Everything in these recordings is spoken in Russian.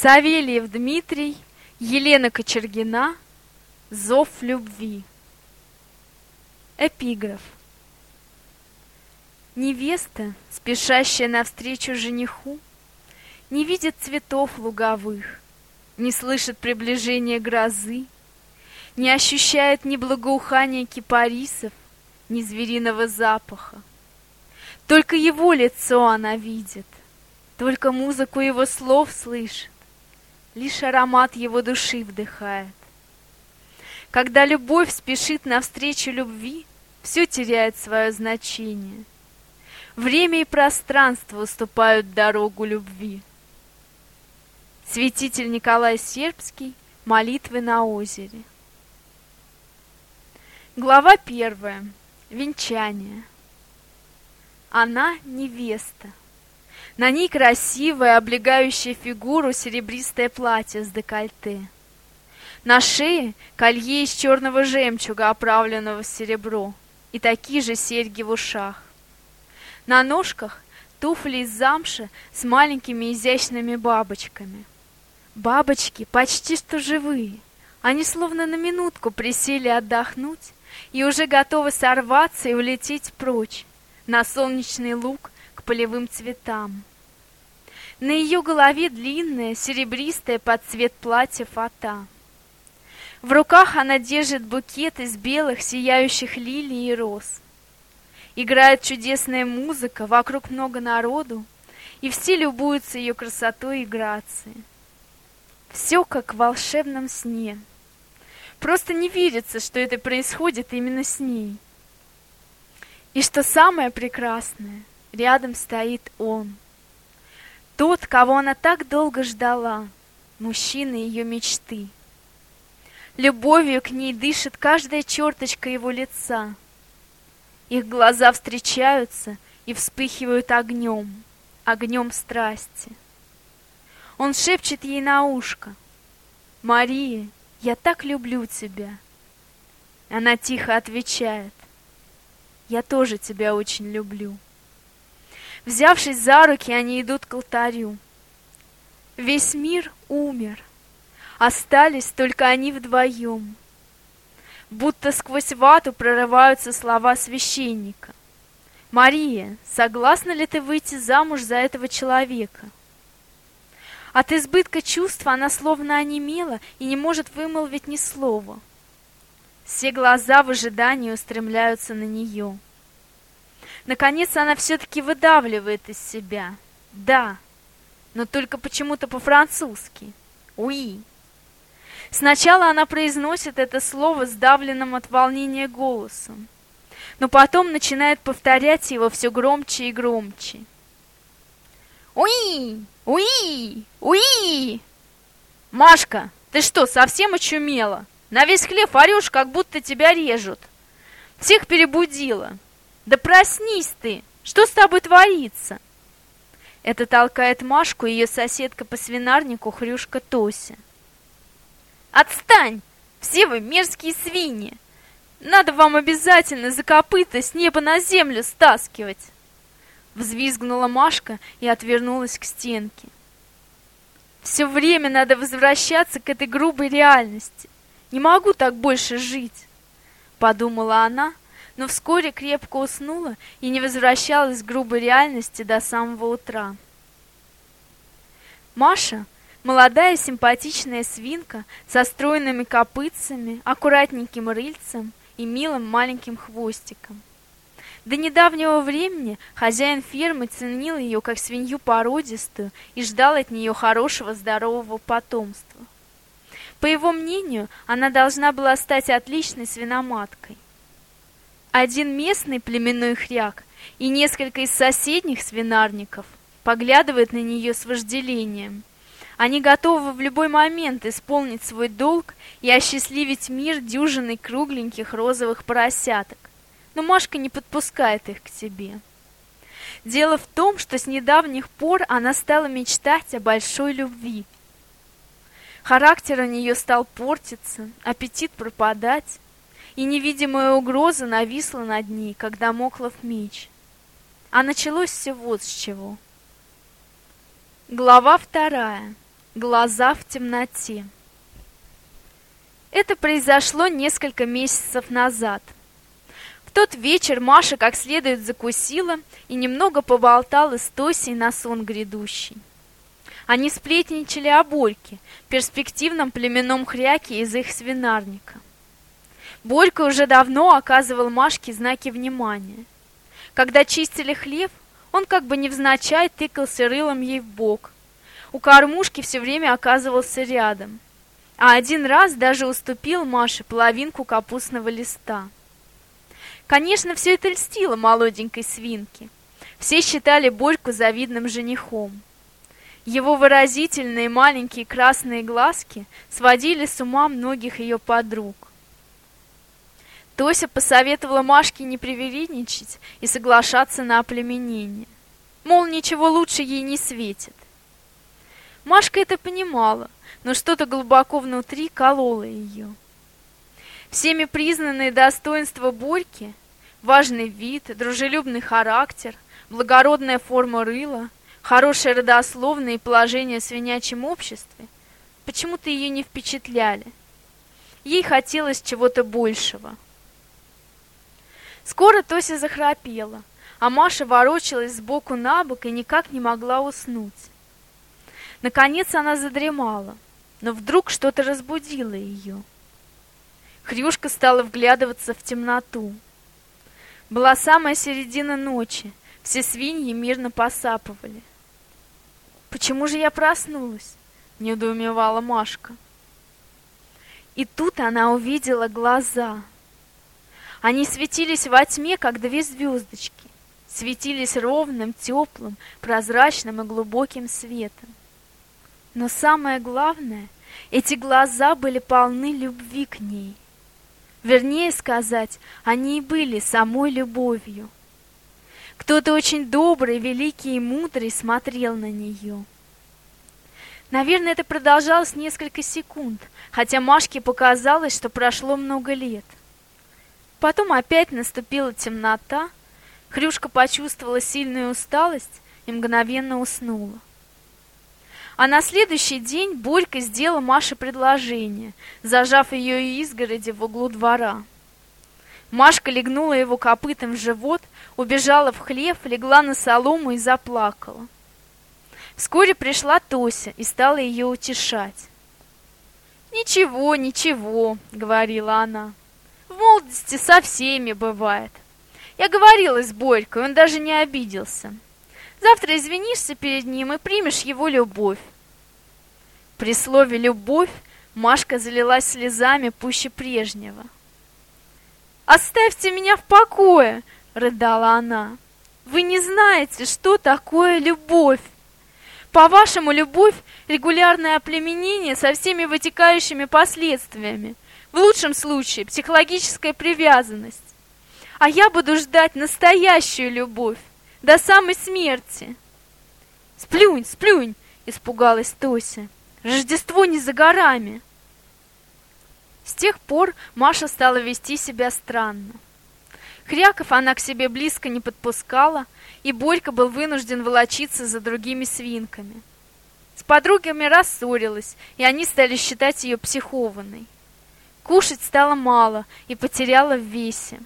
Савельев Дмитрий, Елена Кочергина, Зов любви. Эпиграф. Невеста, спешащая навстречу жениху, Не видит цветов луговых, Не слышит приближения грозы, Не ощущает ни благоухания кипарисов, Ни звериного запаха. Только его лицо она видит, Только музыку его слов слышит, Лишь аромат его души вдыхает. Когда любовь спешит навстречу любви, Все теряет свое значение. Время и пространство уступают дорогу любви. Святитель Николай Сербский. Молитвы на озере. Глава первая. Венчание. Она невеста. На ней красивое, облегающее фигуру серебристое платье с декольте. На шее колье из черного жемчуга, оправленного в серебро, и такие же серьги в ушах. На ножках туфли из замши с маленькими изящными бабочками. Бабочки почти что живые. Они словно на минутку присели отдохнуть и уже готовы сорваться и улететь прочь на солнечный луг к полевым цветам. На ее голове длинная, серебристая под цвет платья фата. В руках она держит букет из белых, сияющих лилий и роз. Играет чудесная музыка, вокруг много народу, и все любуются ее красотой и грацией. Все как в волшебном сне. Просто не верится, что это происходит именно с ней. И что самое прекрасное, рядом стоит он — тот, кого она так долго ждала, мужчина ее мечты. Любовью к ней дышит каждая черточка его лица. Их глаза встречаются и вспыхивают огнем, огнем страсти. Он шепчет ей на ушко, «Мария, я так люблю тебя». Она тихо отвечает, «Я тоже тебя очень люблю». Взявшись за руки, они идут к алтарю. Весь мир умер. Остались только они вдвоем. Будто сквозь вату прорываются слова священника. «Мария, согласна ли ты выйти замуж за этого человека?» От избытка чувств она словно онемела и не может вымолвить ни слова. Все глаза в ожидании устремляются на нее. Наконец она все-таки выдавливает из себя. Да, но только почему-то по-французски. Уи. Сначала она произносит это слово сдавленным от волнения голосом, но потом начинает повторять его все громче и громче. Уи! Уи! Уи! Машка, ты что, совсем очумела? На весь хлеб орешь, как будто тебя режут. Всех перебудила. Да проснись ты! Что с тобой творится? Это толкает Машку ее соседка по свинарнику Хрюшка Тося. Отстань! Все вы мерзкие свиньи! Надо вам обязательно за копыта с неба на землю стаскивать!» Взвизгнула Машка и отвернулась к стенке. «Все время надо возвращаться к этой грубой реальности. Не могу так больше жить!» Подумала она, но вскоре крепко уснула и не возвращалась к грубой реальности до самого утра. Маша, молодая симпатичная свинка со стройными копытцами, аккуратненьким рыльцем и милым маленьким хвостиком. До недавнего времени хозяин фермы ценил ее как свинью породистую и ждал от нее хорошего здорового потомства. По его мнению, она должна была стать отличной свиноматкой. Один местный племенной хряк и несколько из соседних свинарников поглядывают на нее с вожделением. Они готовы в любой момент исполнить свой долг и осчастливить мир дюжиной кругленьких розовых поросяток. Но Машка не подпускает их к себе. Дело в том, что с недавних пор она стала мечтать о большой любви. Характер у нее стал портиться, аппетит пропадать и невидимая угроза нависла над ней, когда моклов меч. А началось все вот с чего. Глава вторая. Глаза в темноте. Это произошло несколько месяцев назад. В тот вечер Маша как следует закусила и немного поболтала с Тосей на сон грядущий. Они сплетничали о Борьке, перспективном племенном хряке из их свинарника. Борька уже давно оказывал Машке знаки внимания. Когда чистили хлеб, он как бы невзначай тыкался рылом ей в бок – у кормушки все время оказывался рядом. А один раз даже уступил Маше половинку капустного листа. Конечно, все это льстило молоденькой свинке. Все считали Борьку завидным женихом. Его выразительные маленькие красные глазки сводили с ума многих ее подруг. Тося посоветовала Машке не привередничать и соглашаться на оплеменение. Мол, ничего лучше ей не светит. Машка это понимала, но что-то глубоко внутри кололо ее. Всеми признанные достоинства Борьки – важный вид, дружелюбный характер, благородная форма рыла, хорошее родословное и положение в свинячьем обществе – почему-то ее не впечатляли. Ей хотелось чего-то большего. Скоро Тося захрапела, а Маша ворочалась сбоку на бок и никак не могла уснуть. Наконец она задремала, но вдруг что-то разбудило ее. Хрюшка стала вглядываться в темноту. Была самая середина ночи, все свиньи мирно посапывали. «Почему же я проснулась?» — недоумевала Машка. И тут она увидела глаза. Они светились во тьме, как две звездочки, светились ровным, теплым, прозрачным и глубоким светом. Но самое главное, эти глаза были полны любви к ней. Вернее сказать, они и были самой любовью. Кто-то очень добрый, великий и мудрый смотрел на нее. Наверное, это продолжалось несколько секунд, хотя Машке показалось, что прошло много лет. Потом опять наступила темнота, Хрюшка почувствовала сильную усталость и мгновенно уснула. А на следующий день Борька сделал Маше предложение, зажав ее изгороди в углу двора. Машка легнула его копытом в живот, убежала в хлев, легла на солому и заплакала. Вскоре пришла Тося и стала ее утешать. «Ничего, ничего», — говорила она. «В молодости со всеми бывает. Я говорила с Борькой, он даже не обиделся. Завтра извинишься перед ним и примешь его любовь. При слове «любовь» Машка залилась слезами пуще прежнего. «Оставьте меня в покое!» — рыдала она. «Вы не знаете, что такое любовь! По-вашему, любовь — регулярное оплеменение со всеми вытекающими последствиями. В лучшем случае — психологическая привязанность. А я буду ждать настоящую любовь до самой смерти!» «Сплюнь, сплюнь!» — испугалась Тося. Рождество не за горами. С тех пор Маша стала вести себя странно. Хряков она к себе близко не подпускала, и Борька был вынужден волочиться за другими свинками. С подругами рассорилась, и они стали считать ее психованной. Кушать стало мало и потеряла в весе.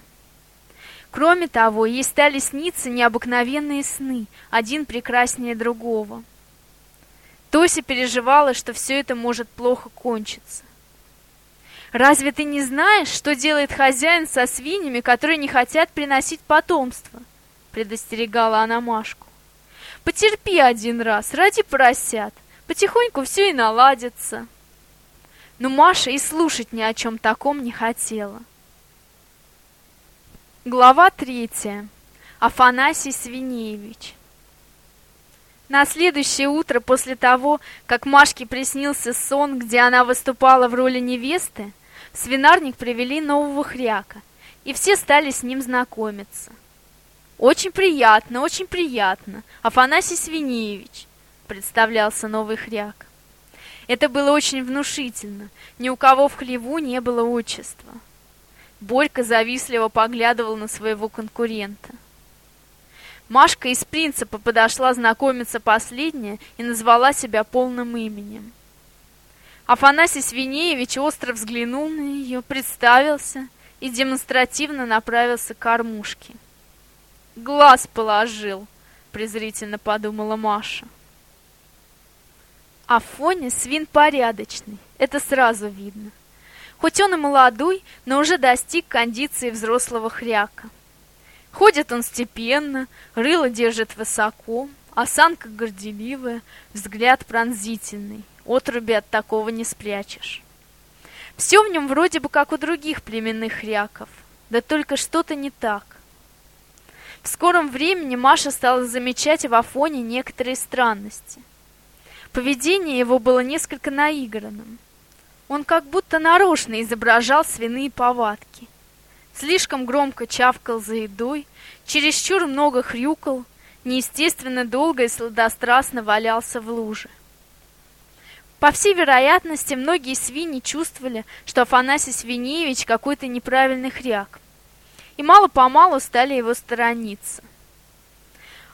Кроме того, ей стали сниться необыкновенные сны, один прекраснее другого. Тося переживала, что все это может плохо кончиться. «Разве ты не знаешь, что делает хозяин со свиньями, которые не хотят приносить потомство?» предостерегала она Машку. «Потерпи один раз, ради поросят, потихоньку все и наладится». Но Маша и слушать ни о чем таком не хотела. Глава третья. Афанасий Свинеевич. На следующее утро после того, как Машке приснился сон, где она выступала в роли невесты, в свинарник привели нового хряка, и все стали с ним знакомиться. «Очень приятно, очень приятно, Афанасий Свинеевич», — представлялся новый хряк. Это было очень внушительно, ни у кого в хлеву не было отчества. Борька завистливо поглядывал на своего конкурента. Машка из принципа подошла знакомиться последняя и назвала себя полным именем. Афанасий Свинеевич остро взглянул на нее, представился и демонстративно направился к кормушке. «Глаз положил», — презрительно подумала Маша. Афоня свин порядочный, это сразу видно. Хоть он и молодой, но уже достиг кондиции взрослого хряка. Ходит он степенно, рыло держит высоко, осанка горделивая, взгляд пронзительный. Отруби от такого не спрячешь. Все в нем вроде бы как у других племенных хряков, да только что-то не так. В скором времени Маша стала замечать в Афоне некоторые странности. Поведение его было несколько наигранным. Он как будто нарочно изображал свиные повадки. Слишком громко чавкал за едой, чересчур много хрюкал, неестественно долго и сладострастно валялся в луже. По всей вероятности, многие свиньи чувствовали, что Афанасий Свинеевич какой-то неправильный хряк, и мало-помалу стали его сторониться.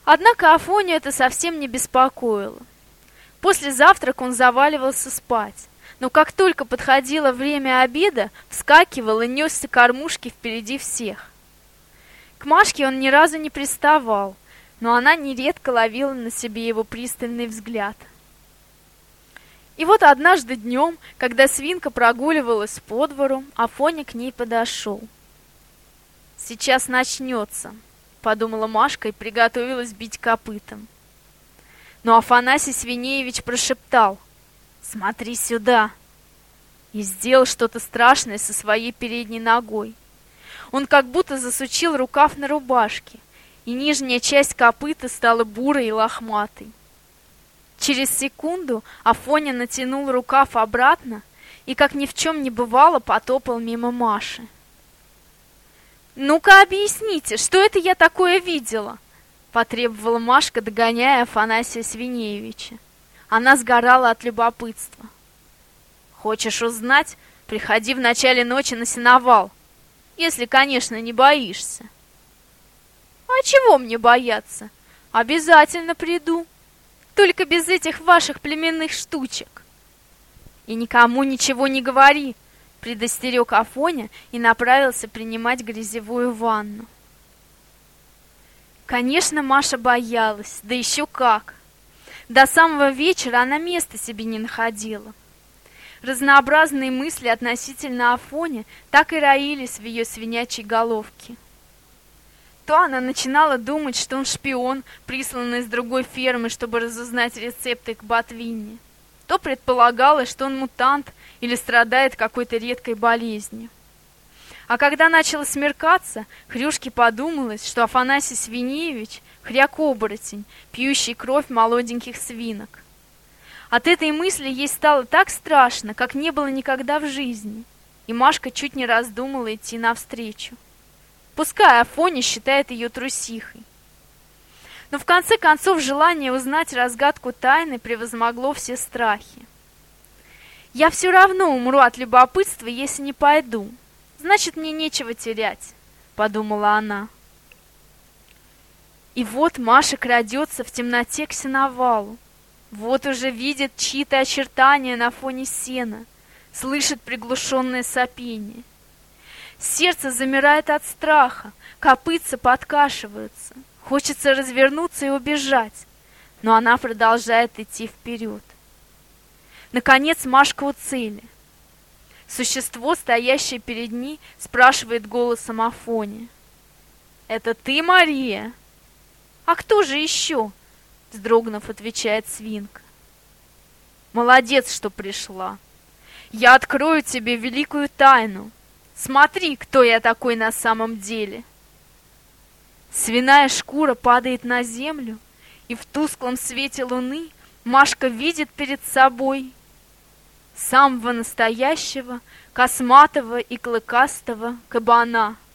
Однако Афонию это совсем не беспокоило. После завтрака он заваливался спать, но как только подходило время обеда, вскакивал и несся кормушки впереди всех. К Машке он ни разу не приставал, но она нередко ловила на себе его пристальный взгляд. И вот однажды днем, когда свинка прогуливалась по двору, Афоня к ней подошел. «Сейчас начнется», — подумала Машка и приготовилась бить копытом. Но Афанасий Свинеевич прошептал — «Смотри сюда!» И сделал что-то страшное со своей передней ногой. Он как будто засучил рукав на рубашке, и нижняя часть копыта стала бурой и лохматой. Через секунду Афоня натянул рукав обратно и, как ни в чем не бывало, потопал мимо Маши. «Ну-ка объясните, что это я такое видела?» — потребовала Машка, догоняя Афанасия Свинеевича. Она сгорала от любопытства. Хочешь узнать? Приходи в начале ночи на сеновал. Если, конечно, не боишься. А чего мне бояться? Обязательно приду. Только без этих ваших племенных штучек. И никому ничего не говори, предостерег Афоня и направился принимать грязевую ванну. Конечно, Маша боялась, да еще как. До самого вечера она места себе не находила. Разнообразные мысли относительно Афоне так и роились в ее свинячьей головке. То она начинала думать, что он шпион, присланный с другой фермы, чтобы разузнать рецепты к ботвине. То предполагалось, что он мутант или страдает какой-то редкой болезнью. А когда начало смеркаться, Хрюшке подумалось, что Афанасий Свинеевич — хряк-оборотень, пьющий кровь молоденьких свинок. От этой мысли ей стало так страшно, как не было никогда в жизни, и Машка чуть не раздумала идти навстречу. Пускай Афоня считает ее трусихой. Но в конце концов желание узнать разгадку тайны превозмогло все страхи. «Я все равно умру от любопытства, если не пойду», Значит, мне нечего терять, подумала она. И вот Маша крадется в темноте к сеновалу. Вот уже видит чьи-то очертания на фоне сена, слышит приглушенное сопение. Сердце замирает от страха, копытца подкашиваются. Хочется развернуться и убежать, но она продолжает идти вперед. Наконец Машка у цели. Существо, стоящее перед ней, спрашивает голосом Афони. «Это ты, Мария?» «А кто же еще?» Вздрогнув, отвечает свинка. «Молодец, что пришла. Я открою тебе великую тайну. Смотри, кто я такой на самом деле». Свиная шкура падает на землю, и в тусклом свете луны Машка видит перед собой самого настоящего, косматого и клыкастого кабана —